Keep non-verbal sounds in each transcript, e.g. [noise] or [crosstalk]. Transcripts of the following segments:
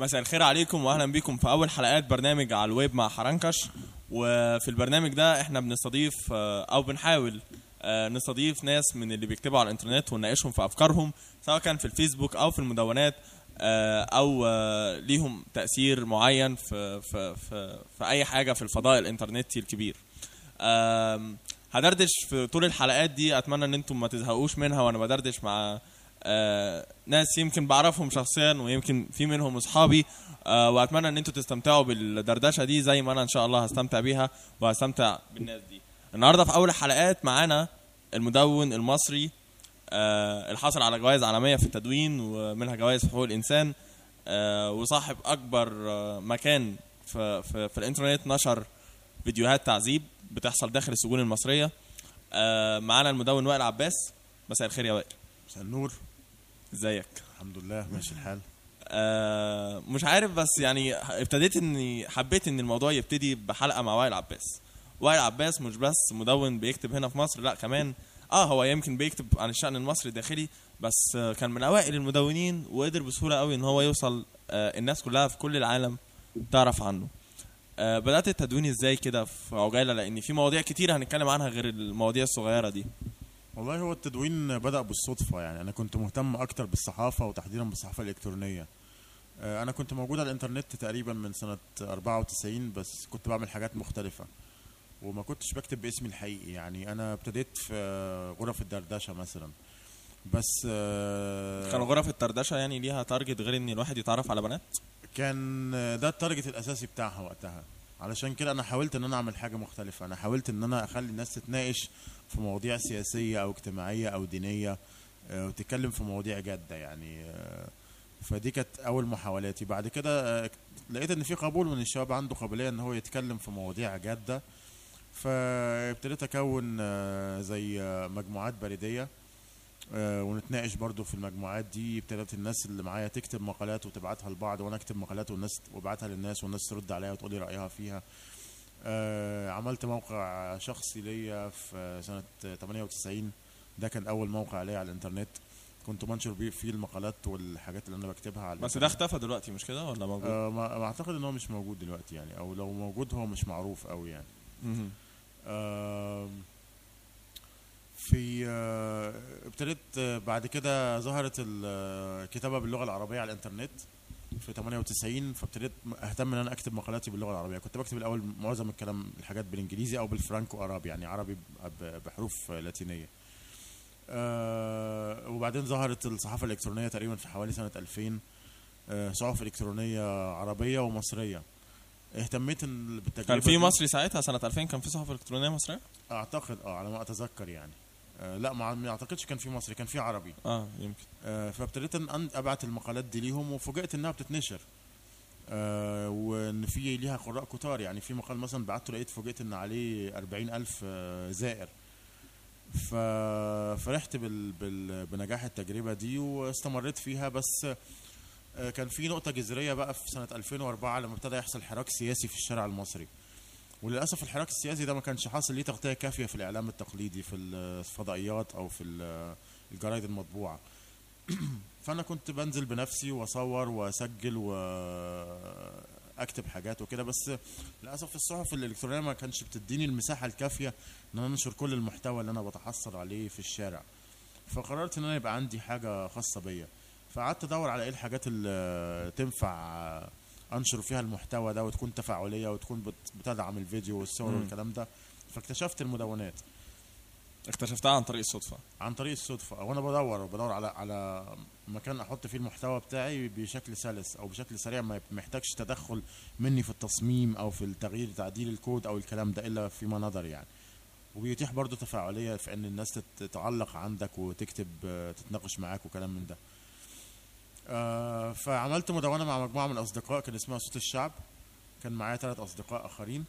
مساء الخير عليكم واهلا بيكم في اول حلقات برنامج على الويب مع حرنكش. وفي البرنامج ده إحنا بنستضيف آه، أو بنحاول آه، نستضيف ناس من اللي بيكتبوا على الانترنت ونناقشهم في افكارهم سواء كان في الفيسبوك أو في المدونات آه، أو ليهم تأثير معين في في في, في اي حاجة في الفضاء الانترنتي الكبير. هدردش في طول الحلقات دي اتمنى ان أنتم ما تزهقوش منها وأنا بدردش مع آه، ناس يمكن بعرفهم شخصيا ويمكن في منهم أصحابي آه، وأتمنى إن أنتم تستمتعوا بالدردشة دي زي ما أنا إن شاء الله هستمتع بيها وهستمتع بالناس دي. النهارده في أول حلقات معانا المدون المصري آه، الحاصل على جوائز عالمية في التدوين ومنها جوائز حقوق الإنسان وصاحب أكبر مكان في, في, في الإنترنت نشر فيديوهات تعذيب بتحصل داخل السجون المصرية. معانا المدون وائل عباس. مساء الخير يا وائل. مساء النور. ازيك؟ الحمد لله ماشي الحال. آه، مش عارف بس يعني ابتديت اني حبيت ان الموضوع يبتدي بحلقة مع وائل عباس. وائل عباس مش بس مدون بيكتب هنا في مصر لا كمان آه هو يمكن بيكتب عن الشأن المصري الداخلي بس آه، كان من أوائل المدونين وقدر بسهولة قوي إن هو يوصل آه، الناس كلها في كل العالم تعرف عنه. آه، بدأت التدوين إزاي كده في عجالة؟ لأن في مواضيع كتير هنتكلم عنها غير المواضيع الصغيرة دي. والله هو التدوين بدأ بالصدفة يعني أنا كنت مهتم أكتر بالصحافة وتحديدا بالصحافة الإلكترونية. آه، أنا كنت موجود على الإنترنت تقريبا من سنة 94 بس كنت بعمل حاجات مختلفة. وما كنتش بكتب باسمي الحقيقي يعني أنا ابتديت في آه، غرف الدردشة مثلا. بس آه، كان غرف الدردشة يعني ليها target غير إن الواحد يتعرف على بنات؟ كان ده ال target الأساسي بتاعها وقتها. علشان كده أنا حاولت إن أنا أعمل حاجة مختلفة. أنا حاولت إن أنا أخلي الناس تتناقش في مواضيع سياسية أو اجتماعية أو دينية آه، وتتكلم في مواضيع جادة يعني آه، فدي كانت أول محاولاتي. بعد كده آه، لقيت إن في قبول من الشباب عنده قابلية إن هو يتكلم في مواضيع جادة فابتديت أكون زي مجموعات بريدية ونتناقش برضو في المجموعات دي. ابتدت الناس اللي معايا تكتب مقالات وتبعتها لبعض وأنا أكتب مقالات والناس وأبعتها للناس والناس ترد عليها وتقولي رأيها فيها. آه، عملت موقع شخصي ليا في سنة 98 ده كان أول موقع ليا على الإنترنت. كنت بنشر بيه فيه المقالات والحاجات اللي أنا بكتبها على بس ده الإنترنت. اختفى دلوقتي مش كده ولا موجود؟ آه، ما أعتقد إن هو مش موجود دلوقتي يعني أو لو موجود هو مش معروف قوي يعني. في آه، ابتديت آه، بعد كده ظهرت الكتابة باللغة العربية على الإنترنت. في 98 فابتديت أهتم إن أنا أكتب مقالاتي باللغة العربية. كنت بكتب الأول معظم الكلام الحاجات بالإنجليزي أو بالفرانكو أرابي يعني عربي بحروف لاتينية. آه، وبعدين ظهرت الصحافة الإلكترونية تقريبا في حوالي سنة 2000 آه، صحف إلكترونية عربية ومصرية. اهتميت إن بالتجربة كان في. مصري ساعتها؟ سنة 2000 كان في صحافة إلكترونية مصرية؟ أعتقد آه على ما أتذكر يعني. لا ما أعتقدش كان في مصري كان في عربي. آه يمكن. آه فابتديت أبعت المقالات دي ليهم وفوجئت إنها بتتنشر. آه وإن في ليها قراء كتار. يعني في مقال مثلا بعته لقيت فوجئت إن عليه 40 ألف آه زائر. ف... فرحت بال... بال... بنجاح التجربة دي واستمريت فيها. بس آه، كان في نقطة جذرية بقى في سنة 2004 لما ابتدى يحصل حراك سياسي في الشارع المصري. وللأسف الحراك السياسي ده ما كانش حاصل ليه تغطية كافية في الإعلام التقليدي في الفضائيات أو في ال- الجرايد المطبوعة. [clears throat] فأنا كنت بنزل بنفسي وأصور وأسجل وأكتب حاجات وكده بس للأسف الصحف الإلكترونية ما كانش بتديني المساحة الكافية إن أنا أنشر كل المحتوى اللي أنا بتحصل عليه في الشارع. فقررت إن أنا يبقى عندي حاجة خاصة بيا. فقعدت أدور على إيه الحاجات اللي تنفع انشر فيها المحتوى ده وتكون تفاعلية وتكون بت- بتدعم الفيديو والصور. والكلام ده. فاكتشفت المدونات. اكتشفتها عن طريق الصدفة. عن طريق الصدفة. أو أنا بدور بدور على على مكان أحط فيه المحتوى بتاعي بشكل سلس أو بشكل سريع ما محتاجش تدخل مني في التصميم أو في التغيير تعديل الكود أو الكلام ده إلا فيما نظر يعني. وبيتيح برضو تفاعلية في إن الناس تت- تتعلق عندك وتكتب آه، تتناقش معاك وكلام من ده. آه، فعملت مدونه مع مجموعة من الاصدقاء كان اسمها صوت الشعب. كان معايا ثلاث أصدقاء آخرين.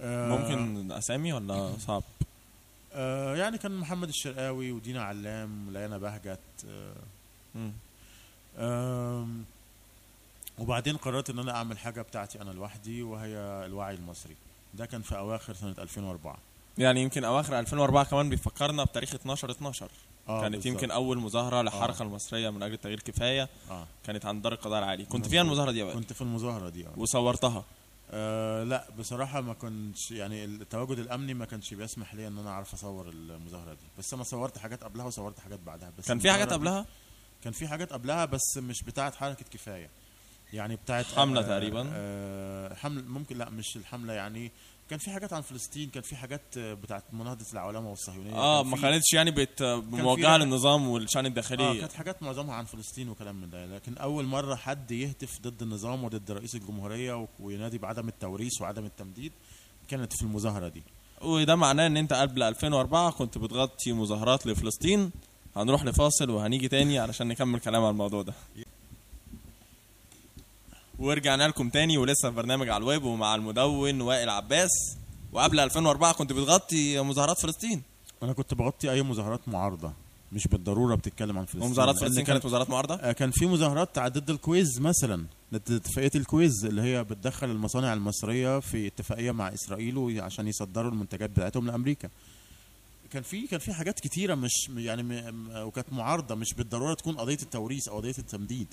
آه، ممكن أسامي ولا صعب؟ آه يعني كان محمد الشرقاوي ودينا علام وليانا بهجت آه. آم، وبعدين قررت إن أنا أعمل حاجة بتاعتي أنا لوحدي وهي الوعي المصري. ده كان في أواخر سنة 2004 يعني يمكن أواخر 2004 كمان بيفكرنا بتاريخ 12 12 آه، كانت بالظبط. يمكن أول مظاهرة للحركة المصرية من أجل التغيير كفاية آه. كانت عند دار القضاء العالي كنت فيها المظاهرة دي وائل كنت في المظاهرة دي آه. وصورتها. آه لا بصراحة ما كنتش يعني التواجد الأمني ما كانش بيسمح لي إن أنا أعرف أصور المظاهرة دي. بس أنا صورت حاجات قبلها وصورت حاجات بعدها. بس كان في حاجات قبلها؟ كان في حاجات قبلها بس مش بتاعة حركة كفاية. يعني بتاعة حملة آه تقريباً. آه حمل ممكن لا مش الحملة يعني كان في حاجات عن فلسطين كان في حاجات بتاعة مناهضة العولمة والصهيونية آه ما كانتش يعني بت موجهة للنظام والشأن آه الداخلي كانت حاجات معظمها عن فلسطين وكلام من ده لكن أول مرة حد يهتف ضد النظام وضد رئيس الجمهورية وينادي بعدم التوريث وعدم التمديد كانت في المظاهرة دي. وده معناه إن أنت قبل 2004 كنت بتغطي مظاهرات لفلسطين. هنروح لفاصل وهنيجي تاني علشان نكمل كلام عن الموضوع ده. ورجعنا لكم تاني ولسه في برنامج على الويب ومع المدون وائل عباس. وقبل 2004 كنت بتغطي مظاهرات فلسطين. أنا كنت بغطي أي مظاهرات معارضة مش بالضرورة بتتكلم عن فلسطين. ومظاهرات لأن فلسطين كان- كانت مظاهرات معارضة؟ آه، كان في مظاهرات ضد الكويز مثلا ضد اتفاقية الكويز اللي هي بتدخل المصانع المصرية في اتفاقية مع إسرائيل عشان يصدروا المنتجات بتاعتهم لأمريكا. كان في كان في حاجات كتيرة مش يعني وكانت معارضة مش بالضرورة تكون قضية التوريث أو قضية التمديد.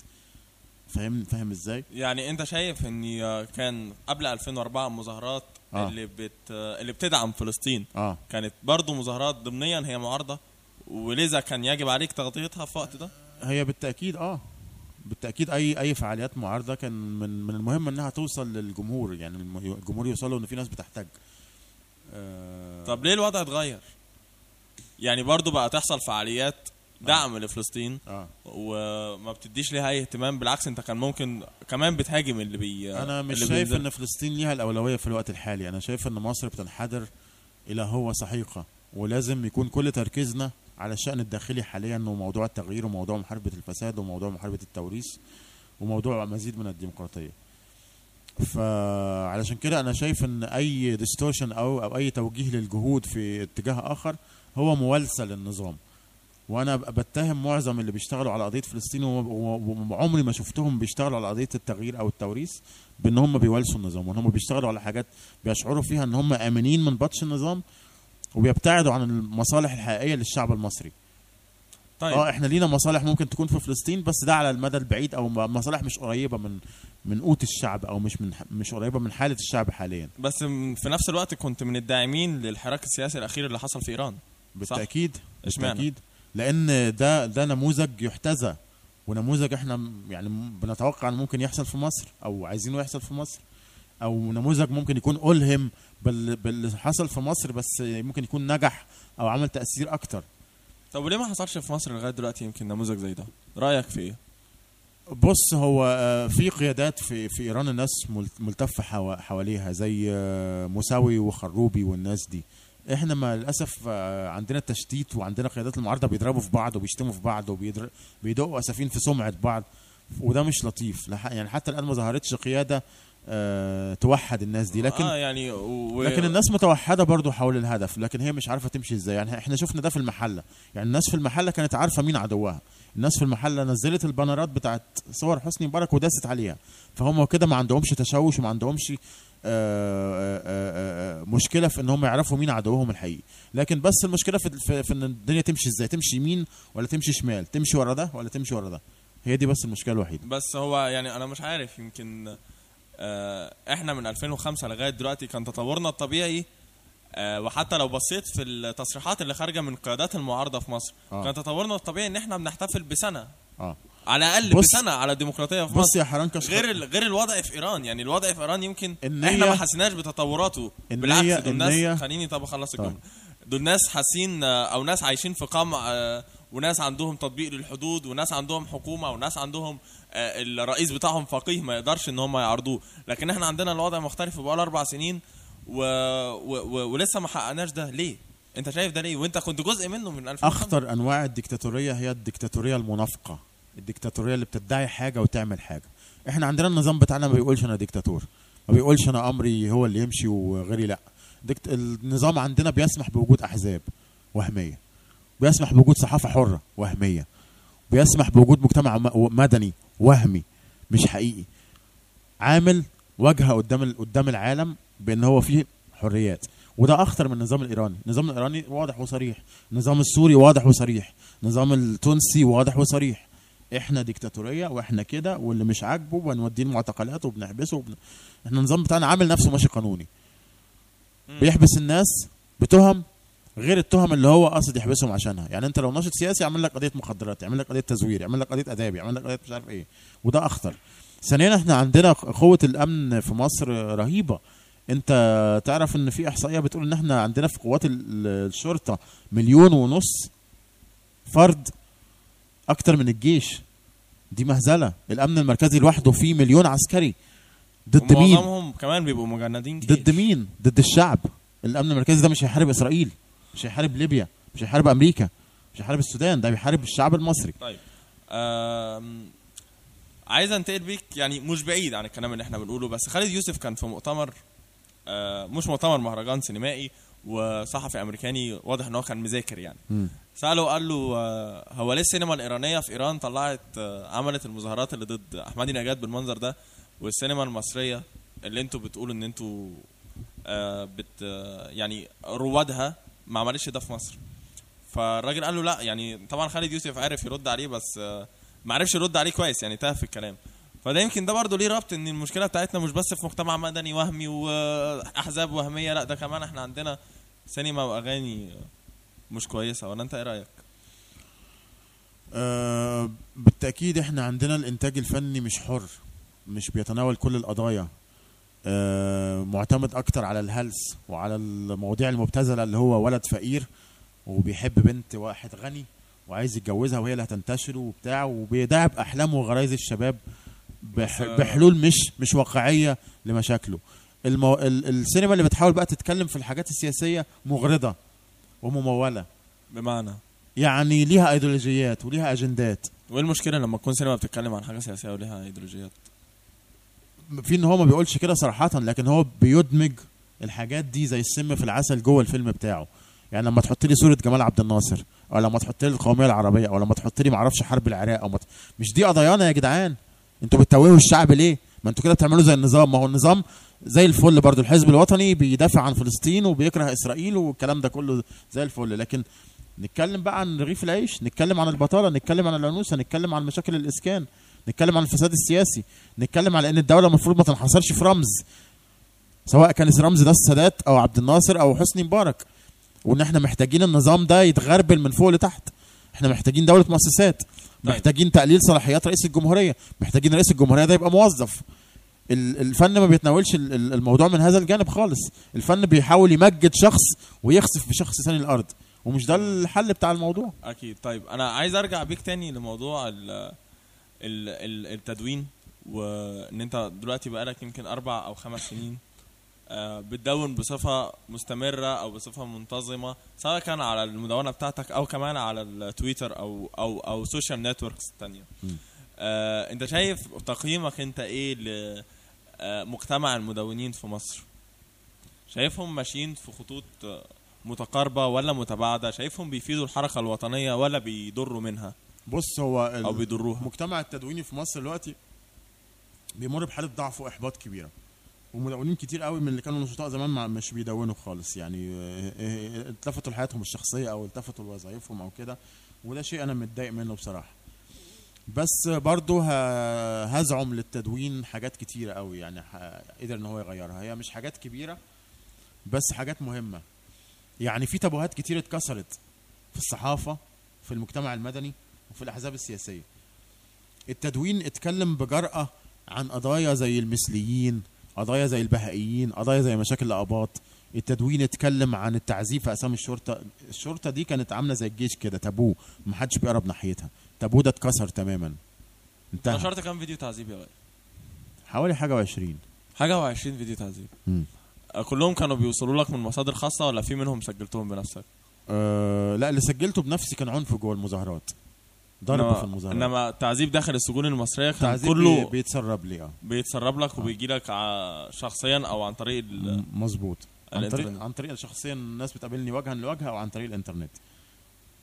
فاهم فاهم إزاي؟ يعني انت شايف ان كان قبل 2004 مظاهرات آه. اللي بت اللي بتدعم فلسطين آه. كانت برضو مظاهرات ضمنيا هي معارضة ولذا كان يجب عليك تغطيتها في وقت ده؟ هي بالتأكيد آه. بالتأكيد اي أي فعاليات معارضة كان من من المهم إنها توصل للجمهور يعني الجمهور يوصل له إن في ناس بتحتاج. آه. طب ليه الوضع اتغير؟ يعني برضو بقى تحصل فعاليات دعم لفلسطين. آه. وما بتديش ليها أي اهتمام بالعكس أنت كان ممكن كمان بتهاجم اللي بي أنا مش اللي شايف بينزل. إن فلسطين ليها الأولوية في الوقت الحالي. أنا شايف إن مصر بتنحدر إلى هو سحيقة. ولازم يكون كل تركيزنا على الشأن الداخلي حاليا وموضوع التغيير وموضوع محاربة الفساد وموضوع محاربة التوريث وموضوع مزيد من الديمقراطية. فعلشان كده أنا شايف إن أي distortion أو أو أي توجيه للجهود في اتجاه آخر هو موالسة للنظام. وأنا بتهم معظم اللي بيشتغلوا على قضية فلسطين وعمري ما شفتهم بيشتغلوا على قضية التغيير أو التوريث بإن هم بيوالسوا النظام وإن هم بيشتغلوا على حاجات بيشعروا فيها إن هم آمنين من بطش النظام وبيبتعدوا عن المصالح الحقيقية للشعب المصري. طيب. آه إحنا لينا مصالح ممكن تكون في فلسطين بس ده على المدى البعيد أو مصالح مش قريبة من من قوت الشعب أو مش من مش قريبة من حالة الشعب حاليا. بس في نفس الوقت كنت من الداعمين للحراك السياسي الأخير اللي حصل في إيران بالتأكيد إشمعنى؟ بالتأكيد. لأن ده ده نموذج يحتذى ونموذج إحنا يعني بنتوقع إنه ممكن يحصل في مصر أو عايزينه يحصل في مصر أو نموذج ممكن يكون ألهم بال- باللي حصل في مصر بس ممكن يكون نجح أو عمل تأثير أكتر. طب وليه ما حصلش في مصر لغاية دلوقتي يمكن نموذج زي ده؟ رأيك في إيه؟ بص هو آه، في قيادات في في إيران الناس مل- ملتفة حوا- حواليها زي آه، موسوي وخروبي والناس دي. إحنا ما للأسف آه، عندنا تشتيت وعندنا قيادات المعارضة بيضربوا في بعض وبيشتموا في بعض وبيدقوا أسفين في سمعة بعض وده مش لطيف. يعني حتى الآن ما ظهرتش قيادة آه، توحد الناس دي. لكن آه يعني. و- لكن الناس متوحدة برضو حول الهدف لكن هي مش عارفة تمشي إزاي. يعني إحنا شفنا ده في المحلة. يعني الناس في المحلة كانت عارفة مين عدوها. الناس في المحله نزلت البانرات بتاعت صور حسني مبارك وداست عليها. فهم كده ما عندهمش تشوش وما عندهمش آه، آه، آه، آه، مشكلة في إن هم يعرفوا مين عدوهم الحقيقي. لكن بس المشكلة في, في, إن الدنيا تمشي إزاي؟ تمشي يمين ولا تمشي شمال؟ تمشي ورا ده ولا تمشي ورا ده؟ هي دي بس المشكلة الوحيدة. بس هو يعني أنا مش عارف يمكن إحنا من 2005 لغاية دلوقتي كان تطورنا الطبيعي وحتى لو بصيت في التصريحات اللي خارجة من قيادات المعارضة في مصر آه. كان تطورنا الطبيعي إن إحنا بنحتفل بسنة. آه. على الأقل بص- بسنة على الديمقراطية في بص مصر. يا حرنكش غير ال- غير الوضع في إيران. يعني الوضع في إيران يمكن النية- إحنا ما حسيناش بتطوراته. النية- بالعكس دول ناس النية- خليني طب أخلص طيب. الجملة. دول ناس حاسين آه، أو ناس عايشين في قمع آه، وناس عندهم تطبيق للحدود وناس عندهم حكومة وناس عندهم آه، الرئيس بتاعهم فقيه ما يقدرش إن هم يعرضوه لكن إحنا عندنا الوضع مختلف بقى أربع سنين. و... و... و... ولسه ما حققناش ده. ليه؟ انت شايف ده ليه؟ وانت كنت جزء منه من 2005 أخطر أنواع الديكتاتوريه هي الديكتاتوريه المنافقة الديكتاتوريه اللي بتدعي حاجة وتعمل حاجة. إحنا عندنا النظام بتاعنا ما بيقولش أنا ديكتاتور ما بيقولش أنا أمري هو اللي يمشي وغيري لأ. ديكت... النظام عندنا بيسمح بوجود أحزاب وهمية بيسمح بوجود صحافة حرة وهمية بيسمح بوجود مجتمع مدني وهمي مش حقيقي. عامل واجهه قدام قدام العالم بأن هو فيه حريات. وده أخطر من النظام الإيراني. النظام الإيراني واضح وصريح. النظام السوري واضح وصريح. النظام التونسي واضح وصريح. إحنا ديكتاتورية وإحنا كده واللي مش عاجبه بنوديه المعتقلات وبنحبسه وبن... إحنا النظام بتاعنا عامل نفسه ماشي قانوني. بيحبس الناس بتهم غير التهم اللي هو قاصد يحبسهم عشانها. يعني أنت لو ناشط سياسي يعمل لك قضية مخدرات يعمل لك قضية تزوير يعمل لك قضية آداب يعمل لك قضية مش عارف إيه. وده أخطر. ثانيا إحنا عندنا قوة الأمن في مصر رهيبة. انت تعرف ان في احصائية بتقول ان إحنا عندنا في قوات ال- الشرطة مليون ونص فرد أكتر من الجيش. دي مهزلة. الامن المركزي لوحده فيه مليون عسكري ضد مين؟ ومعظمهم كمان بيبقوا مجندين جيش. ضد مين؟ ضد الشعب. الامن المركزي ده مش هيحارب اسرائيل مش هيحارب ليبيا مش هيحارب أمريكا مش هيحارب السودان ده بيحارب الشعب المصري. طيب. آم، عايز انتقل بيك يعني مش بعيد عن الكلام اللي إحنا بنقوله بس خالد يوسف كان في مؤتمر مش مؤتمر مهرجان سينمائي وصحفي أمريكاني واضح إن هو كان مذاكر يعني. مم. ساله قال له آه، هو ليه السينما الإيرانية في إيران طلعت آه، عملت المظاهرات اللي ضد احمدي نجاد بالمنظر ده والسينما المصرية اللي أنتوا بتقولوا إن أنتوا آه، بت آه، يعني روادها ما عملتش ده في مصر. فالراجل قال له لا يعني طبعا خالد يوسف عرف يرد عليه بس آه، ما عرفش يرد عليه كويس يعني تاه في الكلام. فده يمكن ده برضه ليه ربط إن المشكلة بتاعتنا مش بس في مجتمع مدني وهمي وأحزاب وهمية لأ ده كمان إحنا عندنا سينما وأغاني مش كويسة ولا أنت إيه رأيك؟ آه بالتأكيد إحنا عندنا الإنتاج الفني مش حر مش بيتناول كل القضايا آه معتمد أكتر على الهلس وعلى المواضيع المبتذلة اللي هو ولد فقير وبيحب بنت واحد غني وعايز يتجوزها وهي اللي هتنتشر وبتاع وبيداعب احلامه وغرايز الشباب بحلول مش مش واقعية لمشاكله. المو... ال... السينما اللي بتحاول بقى تتكلم في الحاجات السياسية مغرضة وممولة. بمعنى؟ يعني ليها ايديولوجيات وليها اجندات. وايه المشكلة لما تكون سينما بتتكلم عن حاجة سياسية وليها ايديولوجيات؟ في إن هو ما بيقولش كده صراحة لكن هو بيدمج الحاجات دي زي السم في العسل جوه الفيلم بتاعه. يعني لما تحط لي صورة جمال عبد الناصر أو لما تحط لي القومية العربية أو لما تحط لي معرفش حرب العراق أو مت... مش دي قضايانا يا جدعان؟ أنتوا بتتوهوا الشعب ليه؟ ما أنتوا كده بتعملوا زي النظام. ما هو النظام زي الفل برضو. الحزب الوطني بيدافع عن فلسطين وبيكره إسرائيل والكلام ده كله زي الفل. لكن نتكلم بقى عن رغيف العيش نتكلم عن البطالة نتكلم عن العنوسه نتكلم عن مشاكل الإسكان نتكلم عن الفساد السياسي نتكلم على إن الدولة المفروض ما تنحصرش في رمز سواء كان الرمز ده السادات أو عبد الناصر أو حسني مبارك وإن إحنا محتاجين النظام ده يتغربل من فوق لتحت. إحنا محتاجين دولة مؤسسات. محتاجين تقليل صلاحيات رئيس الجمهورية. محتاجين رئيس الجمهورية ده يبقى موظف. ال- الفن ما بيتناولش ال- ال- الموضوع من هذا الجانب خالص. الفن بيحاول يمجد شخص ويخسف في شخص ثاني الأرض. ومش ده الحل بتاع الموضوع. أكيد. طيب أنا عايز أرجع بيك تاني لموضوع ال ال ال التدوين. وإن أنت دلوقتي بقالك يمكن أربع أو خمس سنين. بتدون بصفة مستمرة أو بصفة منتظمة سواء كان على المدونة بتاعتك أو كمان على التويتر أو أو أو social networks. آه، أنت شايف تقييمك أنت إيه لمجتمع المدونين في مصر؟ شايفهم ماشيين في خطوط آه، متقاربة ولا متباعدة؟ شايفهم بيفيدوا الحركة الوطنية ولا بيضروا منها؟ بص هو أو بيضروها؟ المجتمع التدويني في مصر دلوقتي بيمر بحالة ضعف وإحباط كبيرة. ومدونين كتير قوي من اللي كانوا نشطاء زمان ما مش بيدونوا خالص. يعني آه، آه، التفتوا لحياتهم الشخصية أو التفتوا لوظائفهم أو كده وده شيء أنا متضايق منه بصراحة. بس برضه هزعم للتدوين حاجات كتيرة قوي يعني قدر إن هو يغيرها. هي مش حاجات كبيرة بس حاجات مهمة. يعني في تابوهات كتير اتكسرت في الصحافة في المجتمع المدني وفي الأحزاب السياسية. التدوين اتكلم بجرأة عن قضايا زي المثليين قضايا زي البهائيين قضايا زي مشاكل الآباط التدوين اتكلم عن التعذيب في أسامي الشرطة. الشرطة دي كانت عاملة زي الجيش كده تابو محدش بيقرب ناحيتها. تابو ده اتكسر تماما. انتهى. نشرت كام فيديو تعذيب يا غالي؟ حوالي حاجة وعشرين. حاجة و20 فيديو تعذيب. آه، كلهم كانوا بيوصلوا لك من مصادر خاصة ولا في منهم سجلتهم بنفسك؟ أه لا اللي سجلته بنفسي كان عنف جوه المظاهرات. ضرب إنما- في المظاهرات إنما التعذيب داخل السجون المصرية كان تعذيب كله بي- بيتسرب لي آه. بيتسرب لك وبيجي لك شخصيا أو عن طريق. مظبوط. عن طريق. عن طريق شخصيا الناس بتقابلني وجها لوجه أو عن طريق الإنترنت.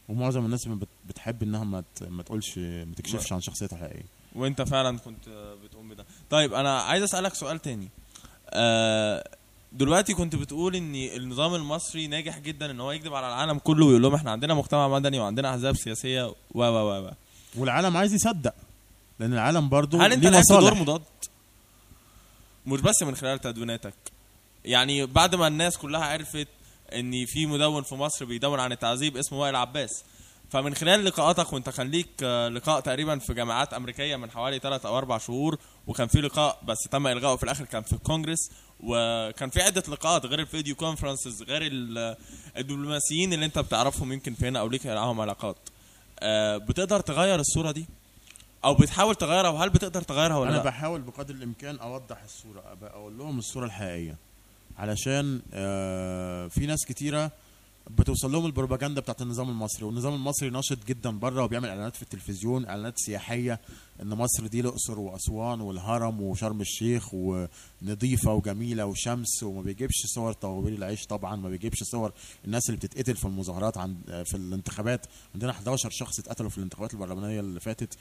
ومعظم الناس بت- بتحب إنها ما ما تقولش ما تكشفش عن شخصيتها الحقيقية. وأنت فعلا كنت آه، بتقوم بده. طيب أنا عايز أسألك سؤال تاني. آه دلوقتي كنت بتقول إن النظام المصري ناجح جدا إن هو يكذب على العالم كله ويقول لهم إحنا عندنا مجتمع مدني وعندنا أحزاب سياسية و و و و. والعالم عايز يصدق لأن العالم برضو هل أنت لعبت دور مضاد؟ مش بس من خلال تدويناتك. يعني بعد ما الناس كلها عرفت إن في مدون في مصر بيدون عن التعذيب اسمه وائل عباس. فمن خلال لقاءاتك وأنت كان ليك آه، لقاء تقريبا في جامعات أمريكية من حوالي 3 أو 4 شهور وكان في لقاء بس تم إلغائه في الآخر كان في الكونجرس وكان في عدة لقاءات غير الفيديو كونفرنسز غير ال- الدبلوماسيين اللي انت بتعرفهم يمكن في هنا أو ليك معاهم علاقات. آه، بتقدر تغير الصورة دي؟ أو بتحاول تغيرها؟ وهل بتقدر تغيرها ولا أنا لأ؟ بحاول بقدر الإمكان أوضح الصورة أقول لهم الصورة الحقيقية. علشان آه، في ناس كتيرة بتوصل لهم البروباجندا بتاعت النظام المصري والنظام المصري ناشط جدا بره وبيعمل إعلانات في التلفزيون إعلانات سياحية إن مصر دي الأقصر وأسوان والهرم وشرم الشيخ ونظيفه وجميلة وشمس وما بيجيبش صور طوابير العيش طبعا ما بيجيبش صور الناس اللي بتتقتل في المظاهرات عن في الانتخابات. عندنا 11 شخص اتقتلوا في الانتخابات البرلمانية اللي فاتت.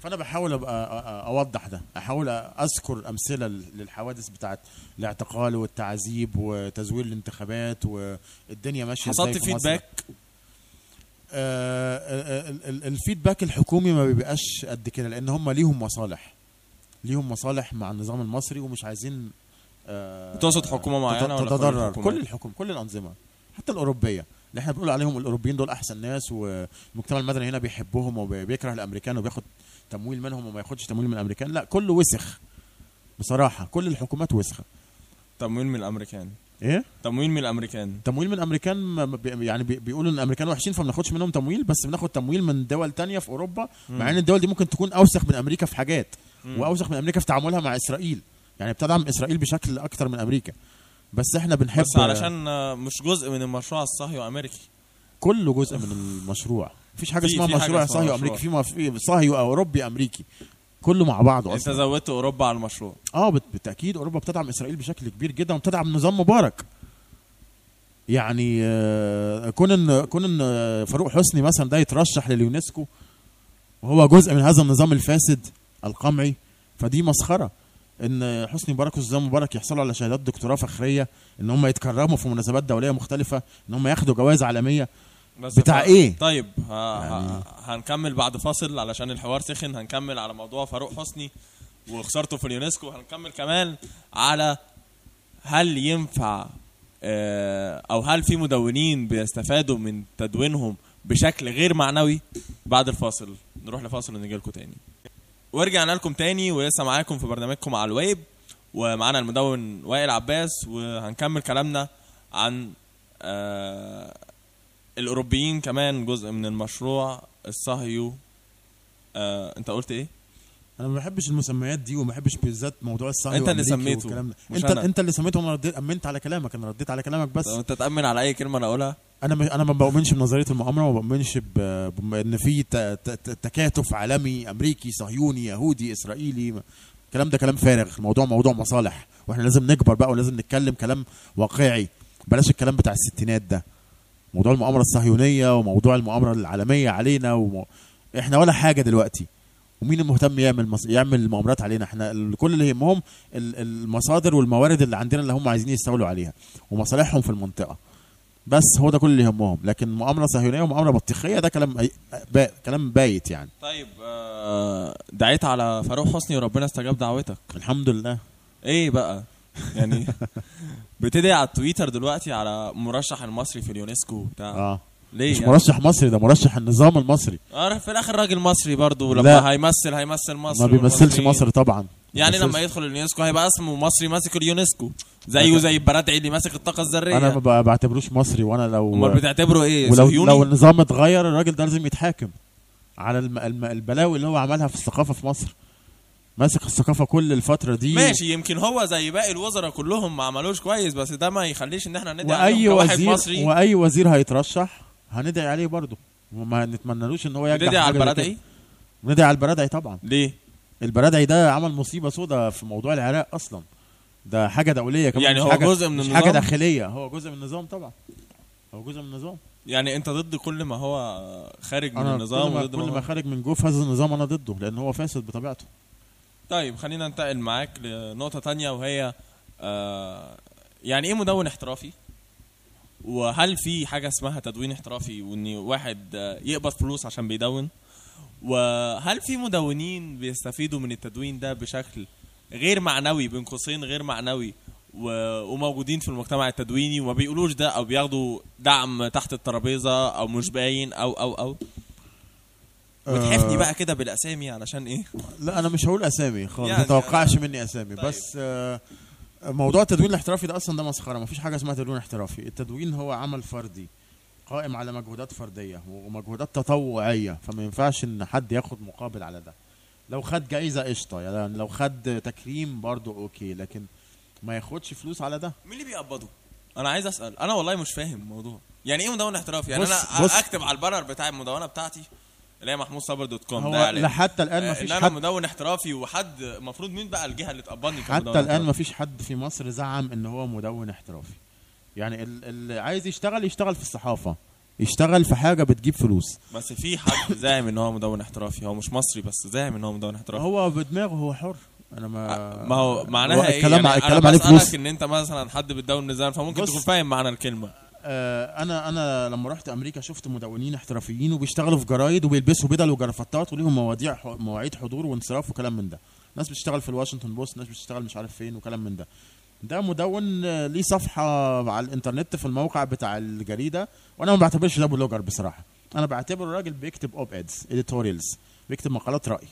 فأنا بحاول أبقى أوضح ده. أحاول أذكر أمثلة للحوادث بتاعت الاعتقال والتعذيب وتزوير الانتخابات والدنيا ماشية إزاي حصلت. فيدباك آه، آه، ال- ال- الفيدباك الحكومي ما بيبقاش قد كده لأن هم ليهم مصالح. ليهم مصالح مع النظام المصري ومش عايزين آه، تقصد حكومة معينة تت- ولا تتضرر؟ كل الحكوم كل الأنظمة حتى الأوروبية. اللي إحنا بنقول عليهم الأوروبيين دول أحسن ناس والمجتمع المدني هنا بيحبهم وبيكره الأمريكان وبياخد تمويل منهم وما ياخدش تمويل من الأمريكان؟ لا كله وسخ. بصراحة كل الحكومات وسخة. تمويل من الأمريكان. إيه؟ تمويل من الأمريكان. تمويل من الأمريكان بي- يعني بي- بيقولوا إن الأمريكان وحشين فما بناخدش منهم تمويل بس بناخد تمويل من دول تانية في أوروبا مع إن الدول دي ممكن تكون أوسخ من أمريكا في حاجات وأوسخ من أمريكا في تعاملها مع إسرائيل. يعني بتدعم إسرائيل بشكل أكتر من أمريكا. بس إحنا بنحب بس علشان آه، مش جزء من المشروع الصهيو امريكي كله جزء من المشروع. مفيش حاجة اسمها مشروع صهيو. أمريكي. في في صهيو أوروبي أمريكي. كله مع بعضه أنت أصلا. زودت أوروبا على المشروع. آه بالتأكيد أوروبا بتدعم إسرائيل بشكل كبير جدا وبتدعم نظام مبارك. يعني آه، كون ان كون إن آه، فاروق حسني مثلا ده يترشح لليونسكو وهو جزء من هذا النظام الفاسد القمعي فدي مسخرة. إن حسني مبارك والنظام مبارك يحصلوا على شهادات دكتوراه فخرية إن هم يتكرموا في مناسبات دولية مختلفة إن هم ياخدوا جوائز عالمية. بس بتاع ف- إيه؟ طيب ها يعني- هنكمل بعد فاصل علشان الحوار سخن. هنكمل على موضوع فاروق حسني وخسارته في اليونسكو. هنكمل كمان على هل ينفع آه، أو هل في مدونين بيستفادوا من تدوينهم بشكل غير معنوي بعد الفاصل. نروح لفاصل ونجي لكم تاني. ورجعنا لكم تاني ولسه معاكم في برنامجكم على الويب ومعانا المدون وائل عباس. وهنكمل كلامنا عن آه الأوروبيين كمان جزء من المشروع الصهيو. آه أنت قلت إيه؟ أنا ما بحبش المسميات دي وما بحبش بالذات موضوع الصهيو أنت اللي سميته، انت أنا. أنت اللي سميته وأنا رديت أمنت على كلامك. أنا رديت على كلامك بس. أنت تأمن على أي كلمة أنا أقولها؟ أنا م- أنا ما بؤمنش بنظرية المؤامرة وما بؤمنش ب- بان في ت- ت- ت- تكاتف عالمي أمريكي صهيوني يهودي إسرائيلي. الكلام ده كلام فارغ. الموضوع موضوع مصالح. وإحنا لازم نكبر بقى ولازم نتكلم كلام واقعي. بلاش الكلام بتاع الستينات ده. موضوع المؤامرة الصهيونية وموضوع المؤامرة العالمية علينا ومو... إحنا ولا حاجة دلوقتي. ومين المهتم يعمل مص... يعمل مؤامرات علينا؟ إحنا كل اللي يهمهم ال- المصادر والموارد اللي عندنا اللي هم عايزين يستولوا عليها ومصالحهم في المنطقة. بس هو ده كل اللي يهمهم. لكن مؤامرة صهيونية ومؤامرة بطيخية ده كلام. با... كلام بايت يعني. طيب آه دعيت على فاروق حسني وربنا استجاب دعوتك. الحمد لله. إيه بقى؟ يعني بتدعي على التويتر دلوقتي على مرشح المصري في اليونسكو بتاع آه ليه مش يعني؟ مرشح مصري ده مرشح النظام المصري آه، في الآخر راجل مصري برضه لما لا. هيمثل هيمثل مصر ما بيمثلش. مصر طبعا يعني. لما يدخل اليونسكو هيبقى اسمه مصري ماسك اليونسكو زيه زي البرادعي اللي ماسك الطاقة الذرية أنا ما بعتبروش مصري وأنا لو أمال بتعتبره إيه ولو صهيوني لو النظام اتغير الراجل ده لازم يتحاكم على الم... الم... البلاوي اللي هو عملها في الثقافة في مصر ماسك الثقافة كل الفترة دي. ماشي يمكن هو زي باقي الوزراء كلهم ما عملوش كويس بس ده ما يخليش إن إحنا ندعي وأي وزير مصري. وأي وزير هيترشح هندعي عليه برضه. وما نتمنالوش إن هو ينجح ندعي على البرادعي. ندعي على البرادعي طبعا. ليه؟ البرادعي ده عمل مصيبة سوداء في موضوع العراق أصلا. ده حاجة دولية كمان يعني هو حاجة جزء من النظام؟ حاجة داخلية. هو جزء من النظام طبعا. هو جزء من النظام. يعني أنت ضد كل ما هو خارج من النظام كل ما, كل ما. خارج من جوف هذا النظام أنا ضده لأن هو فاسد بطبيعته. طيب خلينا ننتقل معاك لنقطة تانية وهي آه يعني إيه مدون احترافي؟ وهل في حاجة اسمها تدوين احترافي وإن واحد آه، يقبض فلوس عشان بيدون؟ وهل في مدونين بيستفيدوا من التدوين ده بشكل غير معنوي بين قوسين غير معنوي وموجودين في المجتمع التدويني وما بيقولوش ده أو بياخدوا دعم تحت الترابيزة أو مش باين أو أو أو؟ وتحفني آه، بقى كده بالأسامي علشان إيه؟ لا أنا مش هقول أسامي خالص. يعني ما تتوقعش مني أسامي. طيب. بس آه، موضوع التدوين الاحترافي ده أصلا ده مسخرة. مفيش حاجة اسمها تدوين احترافي. التدوين هو عمل فردي قائم على مجهودات فردية ومجهودات تطوعية. فما ينفعش إن حد ياخد مقابل على ده. لو خد جايزة قشطة يعني لو خد تكريم برضو أوكي لكن ما ياخدش فلوس على ده؟ مين اللي بيقبضه؟ أنا عايز أسأل. أنا والله مش فاهم الموضوع. يعني إيه مدون احترافي؟ يعني بص- أنا بص. أكتب على البانر بتاع المدونة بتاعتي اللي هي محمود صبر dot com هو ده. لحتى الآن آه، مفيش إن أنا حد مدون احترافي وحد المفروض مين بقى الجهة اللي تقبضني حتى الآن؟ مفيش حد في مصر زعم إن هو مدون احترافي. يعني ال- اللي عايز يشتغل يشتغل في الصحافة. يشتغل في حاجة بتجيب فلوس. بس في حد زاعم إن هو مدون احترافي؟ هو مش مصري بس زاعم إن هو مدون احترافي. هو بدماغه هو حر. أنا ما ما هو معناها هو إيه؟ الكلام يعني الكلام عليه فلوس إن أنت مثلا حد بتدون نظام فممكن. تكون فاهم معنى الكلمة. آه أنا أنا لما رحت أمريكا شفت مدونين احترافيين وبيشتغلوا في جرايد وبيلبسوا بدل وجرافطات وليهم مواضيع مواعيد حضور وانصراف وكلام من ده. ناس بتشتغل في الواشنطن بوست ناس بتشتغل مش عارف فين وكلام من ده. ده مدون آه، ليه صفحة على الإنترنت في الموقع بتاع الجريدة وأنا ما بعتبرش ده blogger بصراحة. أنا بعتبره راجل بيكتب op-eds editorials بيكتب مقالات رأي.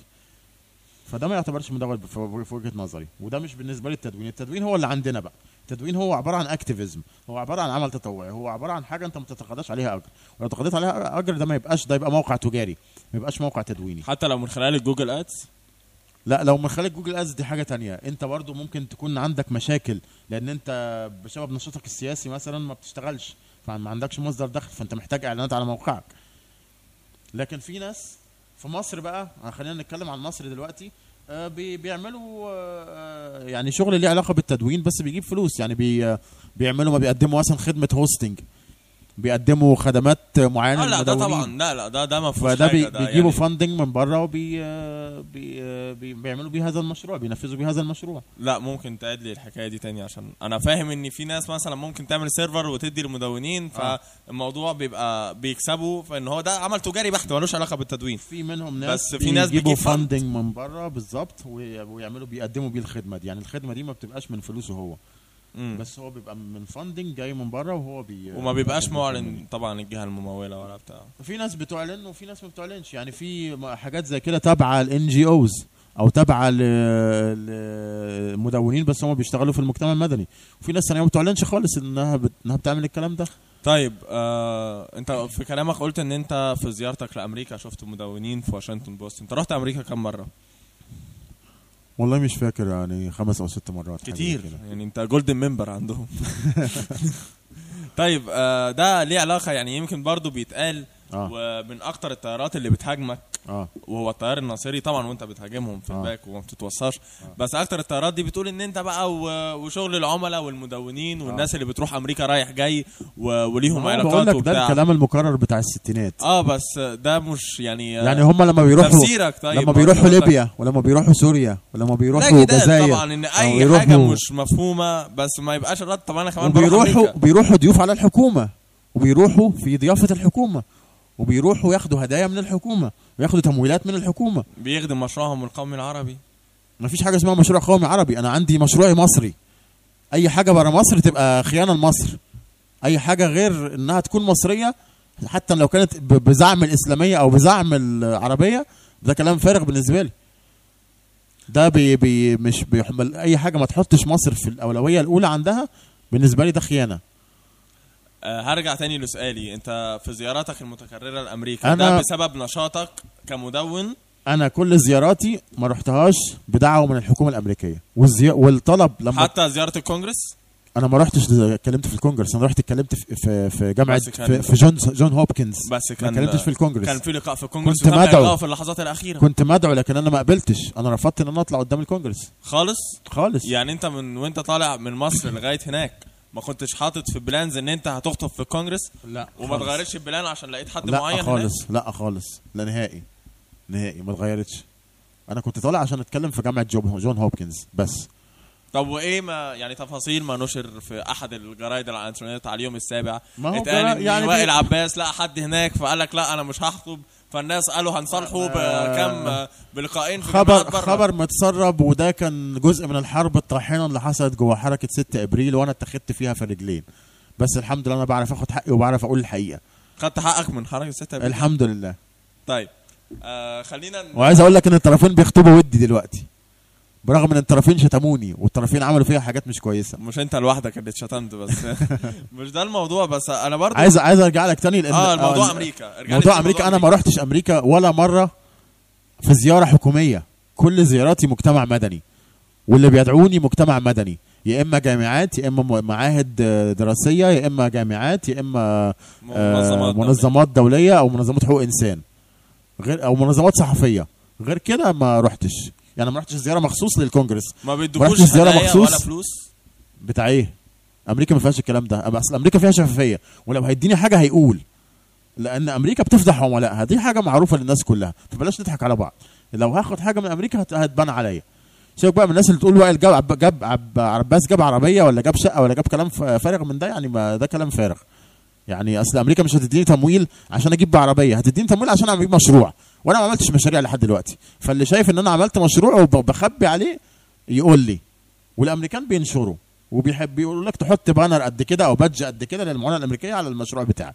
فده ما يعتبرش مدون في وجهة نظري. وده مش بالنسبة لي التدوين. التدوين هو اللي عندنا بقى. التدوين هو عبارة عن activism هو عبارة عن عمل تطوعي. هو عبارة عن حاجة انت ما تتقاضاش عليها أجر. ولو تقاضيت عليها أجر ده ما يبقاش ده يبقى موقع تجاري. ما يبقاش موقع تدويني. حتى لو من خلال ال Google Ads؟ لا لو من خلال Google Ads دي حاجة تانية. انت برضو ممكن تكون عندك مشاكل لأن انت بسبب نشاطك السياسي مثلا ما بتشتغلش. فما عندكش مصدر دخل فانت محتاج إعلانات على موقعك. لكن في ناس في مصر بقى خلينا نتكلم عن مصر دلوقتي بيعملوا آه، يعني شغل ليه علاقة بالتدوين بس بيجيب فلوس. يعني بي آه، بيعملوا ما بيقدموا مثلا خدمة hosting بيقدموا خدمات معينة آه لا ده. طبعا لا لا ده ده ما فيهوش فده بي بيجيبوا يعني funding من بره وبي آه، بي آه، بي بيعملوا بيه هذا المشروع بينفذوا بيه هذا المشروع لا ممكن تعيد لي الحكاية دي تاني عشان أنا فاهم إن في ناس مثلا ممكن تعمل server وتدي للمدونين آه. فالموضوع بيبقى بيكسبوا فإن هو ده عمل تجاري بحت ملوش علاقة بالتدوين في منهم ناس بس في ناس بيجيبوا. funding من بره بالظبط وي- ويعملوا بيقدموا بيه الخدمة دي يعني الخدمة دي ما بتبقاش من فلوسه هو مم. بس هو بيبقى من funding جاي من بره وهو بي وما بيبقاش معلن طبعا الجهة الممولة ولا بتاع. في ناس بتعلن وفي ناس ما بتعلنش. يعني في حاجات زي كده تابعة ال NGOs أو تابعة للمدونين بس هم بيشتغلوا في المجتمع المدني. وفي ناس ثانية ما بتعلنش خالص إنها بت... إنها بتعمل الكلام ده. طيب آه أنت في كلامك قلت إن أنت في زيارتك لأمريكا شفت مدونين في واشنطن بوست أنت رحت أمريكا كم مرة؟ والله مش فاكر يعني خمس أو ست مرات كتير. يعني انت golden member عندهم. [laughs] طيب آه ده ليه علاقة يعني؟ يمكن برضو بيتقال آه. ومن أكتر التيارات اللي بتهاجمك آه. وهو التيار الناصري طبعا وانت بتهاجمهم في آه. الباك وما بتتوصاش بس أكتر الطيارات دي بتقول إن أنت بقى وشغل العملاء والمدونين والناس اللي بتروح أمريكا رايح جاي وليهم ما هو بقول علاقات لك ده الكلام المكرر بتاع الستينات. آه بس ده مش يعني آه، يعني هم لما بيروحوا تفسيرك طيب. لما ما بيروحوا ليبيا ولما بيروحوا سوريا ولما بيروحوا الجزائر طبعا إن أي حاجة مش مفهومة بس ما يبقاش الرد طب أنا كمان أمريكا. بيروحوا ضيوف على الحكومة وبيروحوا في ضيافة الحكومة. وبيروحوا ياخدوا هدايا من الحكومة وياخدوا تمويلات من الحكومة. بيخدم مشروعهم القومي العربي. ما فيش حاجة اسمها مشروع قومي عربي أنا عندي مشروعي مصري. أي حاجة بره مصر تبقى خيانة لمصر. أي حاجة غير إنها تكون مصرية حتى لو كانت بزعم الإسلامية أو بزعم العربية ده كلام فارغ بالنسبة لي. ده بي بي مش بيحمل أي حاجة ما تحطش مصر في الأولوية الأولى عندها بالنسبة لي ده خيانة. هرجع تاني لسؤالي. انت في زياراتك المتكررة لأمريكا أنا- ده بسبب نشاطك كمدون؟ أنا كل زياراتي ما رحتهاش بدعوة من الحكومة الأمريكية. والزي... والطلب لما حتى زيارة الكونجرس أنا ما رحتش اتكلمت في الكونجرس أنا رحت اتكلمت في في, في جامعه في, في جون جون هوبكنز. بس ما كان اتكلمتش في الكونجرس كان في لقاء في الكونجرس كنت مدعو. في اللحظات الأخيرة. كنت مدعو لكن أنا ما قبلتش. أنا رفضت إن أنا أطلع قدام الكونجرس خالص؟ خالص. يعني أنت من وأنت طالع من مصر لغاية هناك ما كنتش حاطط في plans ان انت هتخطب في الكونجرس لا وما خالص. اتغيرتش ال plan عشان لقيت حد لا معين خالص لا خالص لا نهائي نهائي ما اتغيرتش. أنا كنت طالع عشان اتكلم في جامعة جو- جون هوبكنز بس. طب وايه ما يعني تفاصيل ما نشر في احد الجرايد على الانترنت على اليوم السابع؟ ما هو اتقال يعني وائل عباس لقى حد هناك فقال لك لا أنا مش هخطب فالناس قالوا هنصالحه بكم بلقاءين في خبر. خبر متسرب وده كان جزء من الحرب الطاحنة اللي حصلت جوه حركة 6 أبريل وأنا اتخذت فيها في رجلين. بس الحمد لله أنا بعرف آخد حقي وبعرف أقول الحقيقة. خدت حقك من حركة 6 أبريل؟ الحمد لله. طيب آه خلينا وعايز أقول لك إن الطرفين بيخطبوا ودي دلوقتي. برغم إن الطرفين شتموني والطرفين عملوا فيها حاجات مش كويسة. مش أنت لوحدك اللي اتشتمت بس. [laughs] مش ده الموضوع بس. أنا برضه عايز عايز أرجع لك تاني لأن آه الموضوع آه، أمريكا. موضوع أمريكا. أنا ما رحتش أمريكا ولا مرة في زيارة حكومية. كل زياراتي مجتمع مدني. واللي بيدعوني مجتمع مدني. يا إما جامعات يا إما معاهد آه، دراسية يا إما جامعات يا إما آه، منظمات دولية. منظمات دولية أو منظمات حقوق إنسان. غير أو منظمات صحفية. غير كده ما رحتش. يعني ما رحتش زيارة مخصوص للكونجرس. ما بيدوكوش زيارة هدايا مخصوص؟ ولا فلوس؟ بتاع إيه؟ أمريكا ما فيهاش الكلام ده. أصل أمريكا فيها شفافية. ولو هيديني حاجة هيقول. لأن أمريكا بتفضح عملائها دي حاجة معروفة للناس كلها. فبلاش نضحك على بعض. لو هاخد حاجة من أمريكا هت- هتبان عليا. سيبك بقى من الناس اللي تقول وائل جاب جاب عب- عباس جاب عربية ولا جاب شقة ولا جاب كلام فارغ من ده؟ يعني ما ده كلام فارغ. يعني أصل أمريكا مش هتديني تمويل عشان أجيب بعربية هتديني تمويل عشان اعمل مشروع وأنا ما عملتش مشاريع لحد دلوقتي. فاللي شايف إن أنا عملت مشروع وبخبي عليه يقول لي والأمريكان بينشروا وبيحب يقولوا لك تحط banner قد كده أو badge قد كده للمعونة الأمريكية على المشروع بتاعك.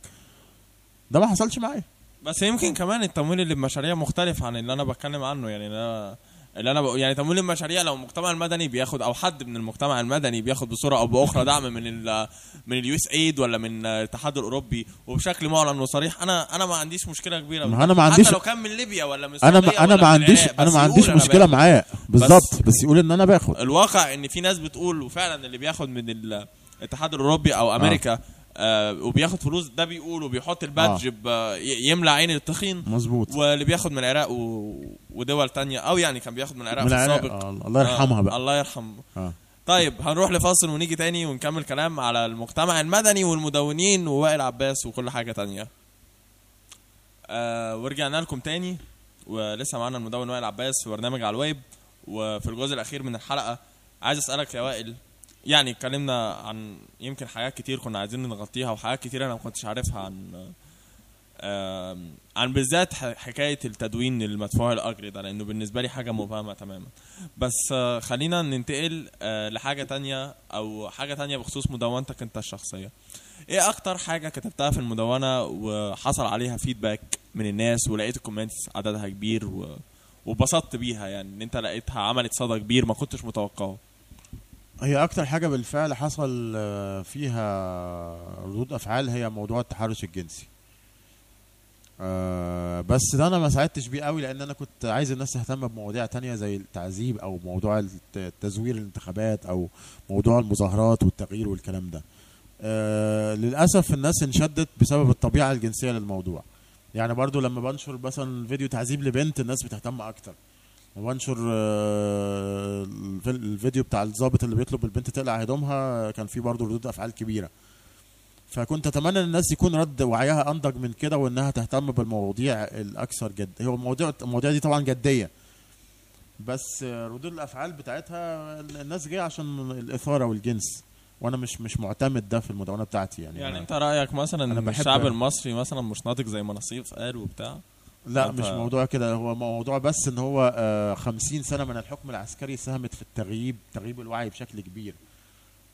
ده ما حصلش معايا. بس يمكن كمان التمويل اللي بمشاريع مختلف عن اللي أنا بتكلم عنه يعني أنا اللي أنا بقول يعني تمويل المشاريع لو المجتمع المدني بياخد أو حد من المجتمع المدني بياخد بصورة أو بأخرى دعم من ال من ال USAID ولا من الاتحاد الأوروبي وبشكل معلن وصريح أنا أنا ما عنديش مشكلة كبيرة ما أنا ما عنديش- حتى لو كان من ليبيا ولا من أنا ما أنا ما عنديش أنا ما عنديش مشكلة. معاه. بالظبط. بس يقول إن أنا باخد. الواقع إن في ناس بتقول وفعلا اللي بياخد من الاتحاد الأوروبي أو أمريكا آه. وبياخد فلوس ده بيقول وبيحط البادج ي- يملى عين التخين. مظبوط. واللي بياخد من العراق و... ودول تانية أو يعني كان بياخد من العراق من في العراق. السابق. آه الله يرحمها آه بقى. الله يرحم آه. طيب هنروح لفاصل ونيجي تاني ونكمل كلام على المجتمع المدني والمدونين ووائل عباس وكل حاجة تانية. آه ورجعنا لكم تاني ولسه معانا المدون وائل عباس في برنامج على الويب. وفي الجزء الأخير من الحلقة عايز أسألك يا وائل يعني اتكلمنا عن يمكن حاجات كتير كنا عايزين نغطيها وحاجات كتير أنا ما كنتش عارفها عن عن بالذات حكاية التدوين المدفوع الاجر ده لأنه بالنسبة لي حاجة مبهمة تماما. بس خلينا ننتقل آه، لحاجة تانية أو حاجة تانية بخصوص مدونتك أنت الشخصية. إيه أكتر حاجة كتبتها في المدونة وحصل عليها feedback من الناس ولقيت ال comments عددها كبير و... وبسطت بيها يعني إن أنت لقيتها عملت صدى كبير ما كنتش متوقعه؟ هي أكتر حاجة بالفعل حصل آه، فيها ردود أفعال هي موضوع التحرش الجنسي. آه، بس ده أنا ما ساعدتش بيه قوي لأن أنا كنت عايز الناس تهتم بمواضيع تانية زي التعذيب أو موضوع الت- تزوير الانتخابات أو موضوع المظاهرات والتغيير والكلام ده. آه، للأسف الناس انشدت بسبب الطبيعة الجنسية للموضوع. يعني برضو لما بنشر مثلا فيديو تعذيب لبنت الناس بتهتم أكتر. وبنشر آه، الف- الفيديو بتاع الضابط اللي بيطلب البنت تقلع هدومها كان فيه برضه ردود أفعال كبيرة. فكنت أتمنى إن الناس يكون رد وعيها أنضج من كده وإنها تهتم بالمواضيع الأكثر جد هو المواضيع المواضيع دي طبعا جدية. بس آه، ردود الأفعال بتاعتها الناس جاية عشان الإثارة والجنس. وأنا مش مش معتمد ده في المدونة بتاعتي يعني, يعني أنت رأيك مثلا ان الشعب المصري مثلا مش ناضج زي ما نصيف قال وبتاع؟ لا مش موضوع كده هو موضوع بس إن هو آه، خمسين سنة من الحكم العسكري ساهمت في التغييب تغييب الوعي بشكل كبير.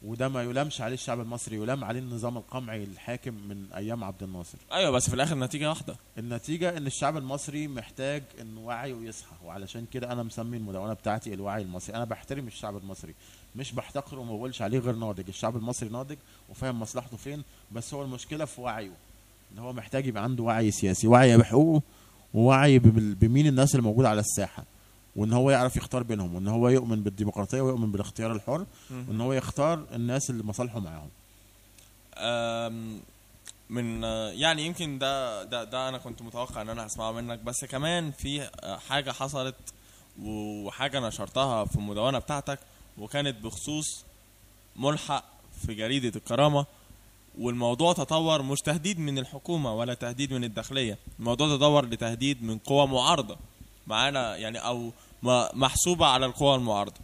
وده ما يلامش عليه الشعب المصري يلام عليه النظام القمعي الحاكم من أيام عبد الناصر. أيوه بس في الآخر نتيجة واحدة. النتيجة إن الشعب المصري محتاج إن وعيه يصحى وعلشان كده أنا مسمي المدونة بتاعتي الوعي المصري. أنا بحترم الشعب المصري مش بحتقره وما بقولش عليه غير ناضج. الشعب المصري ناضج وفاهم مصلحته فين بس هو المشكلة في وعيه إن هو محتاج يبقى عنده وعي سياسي وعي بحقوقه ووعي بم- بمين الناس اللي موجودة على الساحة وإن هو يعرف يختار بينهم وإن هو يؤمن بالديمقراطية ويؤمن بالاختيار الحر وإن هو يختار الناس اللي مصالحه معاهم. من يعني يمكن ده ده ده أنا كنت متوقع إن أنا هسمعه منك بس كمان في حاجة حصلت وحاجة نشرتها في المدونة بتاعتك وكانت بخصوص ملحق في جريدة الكرامة والموضوع تطور مش تهديد من الحكومة ولا تهديد من الداخلية. الموضوع تطور لتهديد من قوى معارضة. معانا يعني أو محسوبة على القوى المعارضة.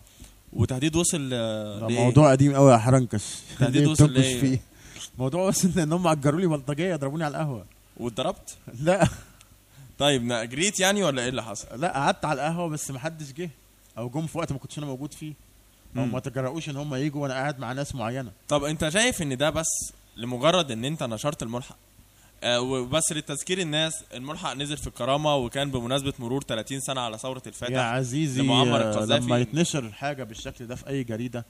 وتهديد وصل ده؟ موضوع قديم قوي يا حرنكش. تهديد ليه وصل لإيه؟ فيه؟ موضوع وصل ان هم أجروا لي بلطجية يضربوني على القهوة. واتضربت؟ لا. طيب جريت يعني ولا إيه اللي حصل؟ لا قعدت على القهوة بس ما حدش جه. أو جم في وقت ما كنتش أنا موجود فيه. أو. ما تجرؤوش إن هم يجوا وأنا قاعد مع ناس معينة. طب أنت شايف إن ده بس لمجرد إن أنت نشرت الملحق. آه وبس للتذكير الناس الملحق نزل في الكرامة وكان بمناسبة مرور 30 سنة على ثورة يا الفاتح عزيزي لمعمر آه، القذافي. لما يتنشر حاجة بالشكل ده في أي جريدة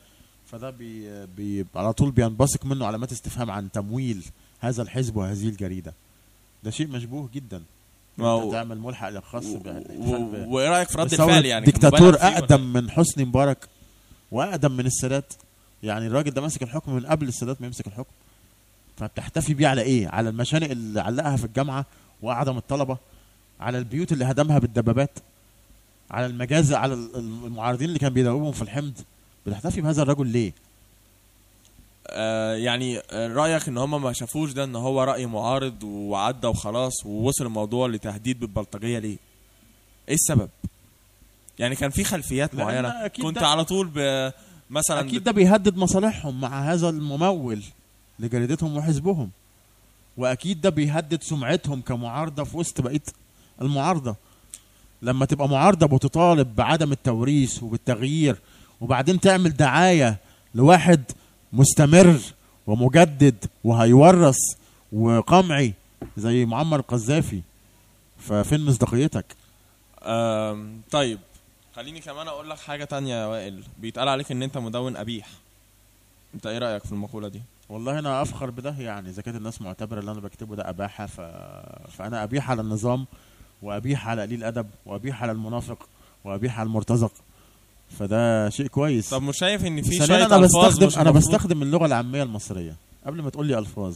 فده بي بي على طول بينبثق منه علامات استفهام عن تمويل هذا الحزب وهذه الجريدة. ده شيء مشبوه جدا. ما هو- انت تعمل ملحق خاص و- بالاحتفال و- ب- وإيه رأيك في رد الفعل يعني؟ ديكتاتور أقدم من حسني مبارك وأقدم من السادات. يعني الراجل ده ماسك الحكم من قبل السادات ما يمسك الحكم. فبتحتفي بيه على إيه؟ على المشانق اللي علقها في الجامعة واعدم الطلبة على البيوت اللي هدمها بالدبابات على المجازر على ال- المعارضين اللي كان بيداومهم في الحمض. بتحتفي بهذا الرجل ليه؟ آه يعني رأيك إن هم ما شافوش ده إن هو رأي معارض وعدى وخلاص ووصل الموضوع لتهديد بالبلطجية ليه؟ إيه السبب؟ يعني كان في خلفيات معينة؟ كنت على طول مثلا أكيد ده بيهدد مصالحهم مع هذا الممول. لجريدتهم وحزبهم. وأكيد ده بيهدد سمعتهم كمعارضة في وسط بقية المعارضة. لما تبقى معارضة بتطالب بعدم التوريث وبالتغيير وبعدين تعمل دعاية لواحد مستمر ومجدد وهيورث وقمعي زي معمر القذافي ففين مصداقيتك؟ طيب خليني كمان أقول لك حاجة تانية يا وائل. بيتقال عليك إن أنت مدون قبيح أنت إيه رأيك في المقولة دي؟ والله أنا أفخر بده يعني إذا كانت الناس معتبرة اللي أنا بكتبه ده أباحة ف... فأنا أبيح على النظام وأبيح على قليل الأدب وأبيح على المنافق وأبيح على المرتزق. فده شيء كويس. طب مش شايف إن في شوية أنا بستخدم أنا بستخدم اللغة العامية المصرية. قبل ما تقول لي ألفاظ.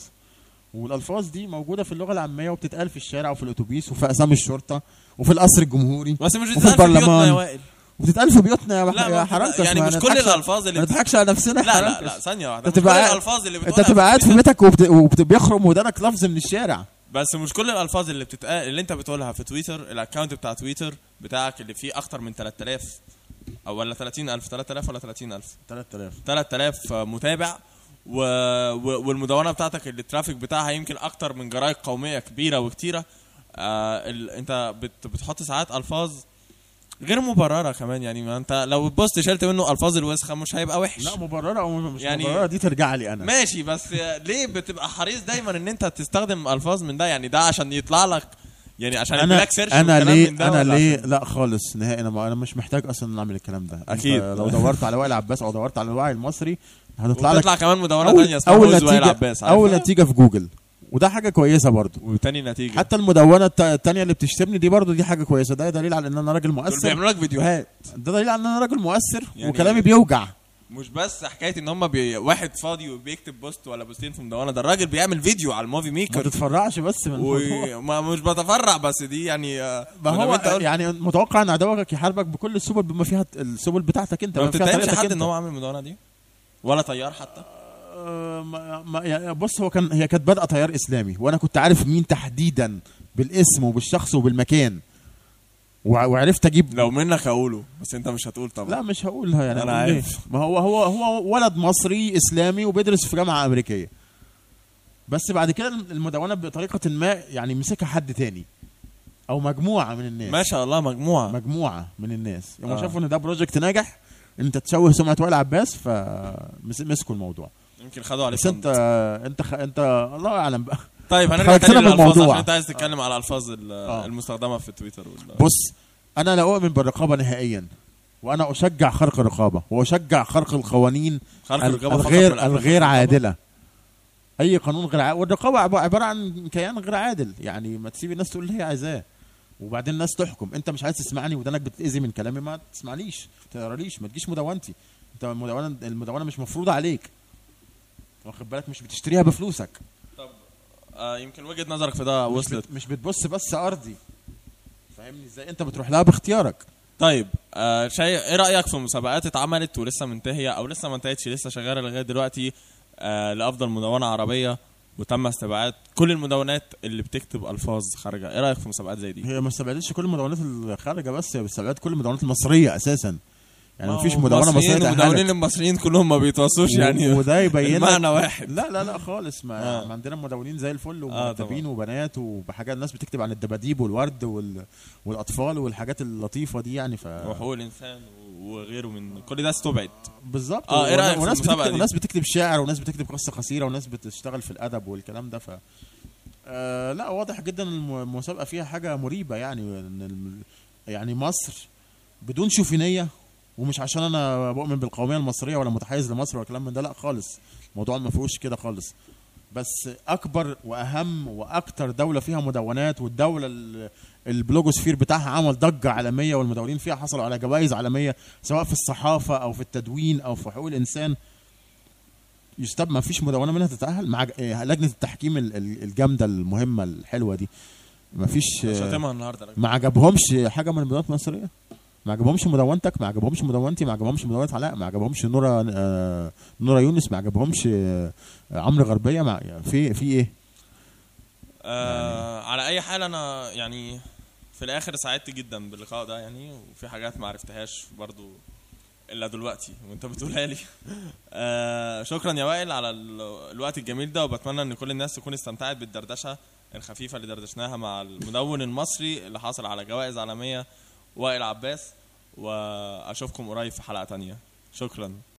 والألفاظ دي موجودة في اللغة العامية وبتتقال في الشارع وفي الأتوبيس وفي أقسام الشرطة وفي القصر الجمهوري بس مش وفي البرلمان. وبتتقال في بيوتنا يا, لا يا بتبقى- يعني مش كل الألفاظ اللي ما نضحكش على نفسنا. لا لا. لا [laughs] ثانية واحدة. أنت مش كل الألفاظ اللي أنت بتقولها تبقى قاعد في بيتك. وبيخرم ودانك لفظ من الشارع. بس مش كل الألفاظ اللي بتتقال اللي أنت بتقولها في تويتر ال account بتاع تويتر بتاعك اللي فيه أكتر من 3000 أو ولا 30000 3000 ولا 30000 3000 3000 متابع. و... و... والمدونة بتاعتك اللي ال traffic بتاعها يمكن أكتر من جرايد قومية كبيرة وكتيرة. آه ال... أنت بت... بتحط ساعات ألفاظ غير مبررة كمان يعني ما انت لو ال post شلت منه ألفاظ الوسخة مش هيبقى وحش. لا مبررة أو مش يعني- مبررة دي ترجع لي أنا. ماشي بس ليه بتبقى حريص دايما إن أنت تستخدم ألفاظ من ده؟ يعني ده عشان يطلع لك يعني عشان أنا search أنا ليه من ده أنا ليه لا خالص نهائي. أنا أنا مش محتاج أصلا إن أعمل الكلام ده. أكيد. لو دورت على وائل عباس أو دورت على الوعي المصري هتطلع لك كمان مدونة تانية اسمها أول وائل نتيجه؟ أول نتيجة في جوجل. وده حاجة كويسة برضو. وتاني نتيجة. حتى المدونة التانية اللي بتشتمني دي برضو دي حاجة كويسة. ده دليل على إن أنا راجل دول مؤثر بيعملوا لك فيديوهات. ده دليل على إن أنا راجل مؤثر يعني- وكلامي بيوجع. مش بس حكاية إن هم بي... واحد فاضي وبيكتب post ولا بوستين في مدونة ده الراجل بيعمل فيديو على ال Movie Maker تتفرعش بس من. وما مش بتفرع بس دي يعني آه، ما هو يعني متوقع إن عدوك يحاربك بكل السبل بما فيها السبل بتاعتك أنت ما بتتهمش حد. إن هو عامل المدونة دي؟ ولا طيار حتى؟ ما ما يعني بص هو كان هي كانت بادئه تيار إسلامي وأنا كنت عارف مين تحديدا بالاسم وبالشخص وبالمكان. وع- وعرفت أجيب لو منك هقوله بس أنت مش هتقول طبعا. لا مش هقولها يعني. ليه؟ عارف. ما هو هو هو ولد مصري إسلامي وبيدرس في جامعة أمريكية. بس بعد كده المدونة بطريقة ما يعني مسكها حد تاني. أو مجموعة من الناس. ما شاء الله مجموعة. مجموعة من الناس. هم آه. شافوا إن ده بروجكت ناجح. أنت تشوه سمعة وائل عباس فمسكوا الموضوع. يمكن خدوا عليه بس انت انت خ... انت الله أعلم بقى. طيب هنرجع تاني للألفاظ. عشان انت عايز تتكلم على الالفاظ ال- آه. المستخدمة في تويتر وال- بص أنا لا أؤمن بالرقابة نهائيا وأنا أشجع خرق الرقابة وأشجع خرق القوانين خرق ال- الرقابة فقط الغير الغير. عادلة. أي قانون غير عادل والرقابة عب- عبارة عن كيان غير عادل. يعني ما تسيب الناس تقول اللي هي عايزاه وبعدين الناس تحكم. أنت مش عايز تسمعني ودانك بتأذي من كلامي ما تسمعنيش ما تقراليش ما تجيش مدونتي أنت المدونه المدونه مش مفروضة عليك. واخد بالك؟ مش بتشتريها بفلوسك. آه يمكن وجهة نظرك في ده وصلت. مش بتبص بس أرضي. فاهمني؟ إزاي أنت بتروح لها باختيارك؟ طيب آه شيء إيه رأيك في مسابقات اتعملت ولسه منتهية أو لسه ما انتهتش لسه شغالة لغاية دلوقتي آه لأفضل مدونة عربية وتم استبعاد كل المدونات اللي بتكتب ألفاظ خارجة؟ إيه رأيك في مسابقات زي دي؟ هي ما استبعدتش كل المدونات الخارجة بس هي استبعدت كل المدونات المصرية أساسا. يعني ما مفيش هو مدونة مصرية. المدونين المصريين كلهم ما بيتواصلوش يعني وده يبين المعنى واحد لا لا لا خالص ما, آه. ما عندنا مدونين زي الفل آه، ومرتبين وبنات وبحاجات الناس بتكتب عن الدباديب والورد وال... والأطفال والحاجات اللطيفة دي يعني ف وحقوق الإنسان وغيره من كل ده استبعد بالظبط آه، إيه رأيك في وناس بتكتب؟ وناس بتكتب شعر وناس بتكتب قصة قصيره وناس بتشتغل في الأدب والكلام ده ف آه لا واضح جدا الم- المسابقة فيها حاجة مريبة يعني يعني مصر بدون شوفينية ومش عشان أنا بؤمن بالقومية المصرية ولا متحيز لمصر ولا كلام من ده لأ خالص. الموضوع ما فيهوش كده خالص. بس أكبر وأهم وأكتر دولة فيها مدونات والدولة ال- البلوجوسفير بتاعها عمل ضجة عالمية والمدونين فيها حصلوا على جوائز عالمية سواء في الصحافة أو في التدوين أو في حقوق الإنسان. يستب ما فيش مدونة منها تتأهل مع إيه، لجنة التحكيم ال- ال- الجامدة المهمة الحلوة دي. ما فيش ما عجبهمش حاجة من المدونات المصرية؟ ما عجبهمش مدونتك ما عجبهمش مدونتي ما عجبهمش مدونة علاء ما عجبهمش نورا آه، نورا يونس ما عجبهمش آه، عمرو غربية مع في في إيه؟ آه على أي حال أنا يعني في الآخر سعدت جدا باللقاء ده يعني وفي حاجات ما عرفتهاش برضو إلا دلوقتي وأنت بتقولها لي. [laughs] آه شكرا يا وائل على ال- الوقت الجميل ده وبتمنى إن كل الناس تكون استمتعت بالدردشة الخفيفة اللي دردشناها مع المدون المصري اللي حاصل على جوائز عالمية وائل عباس وأشوفكم قريب في حلقة تانية. شكرا.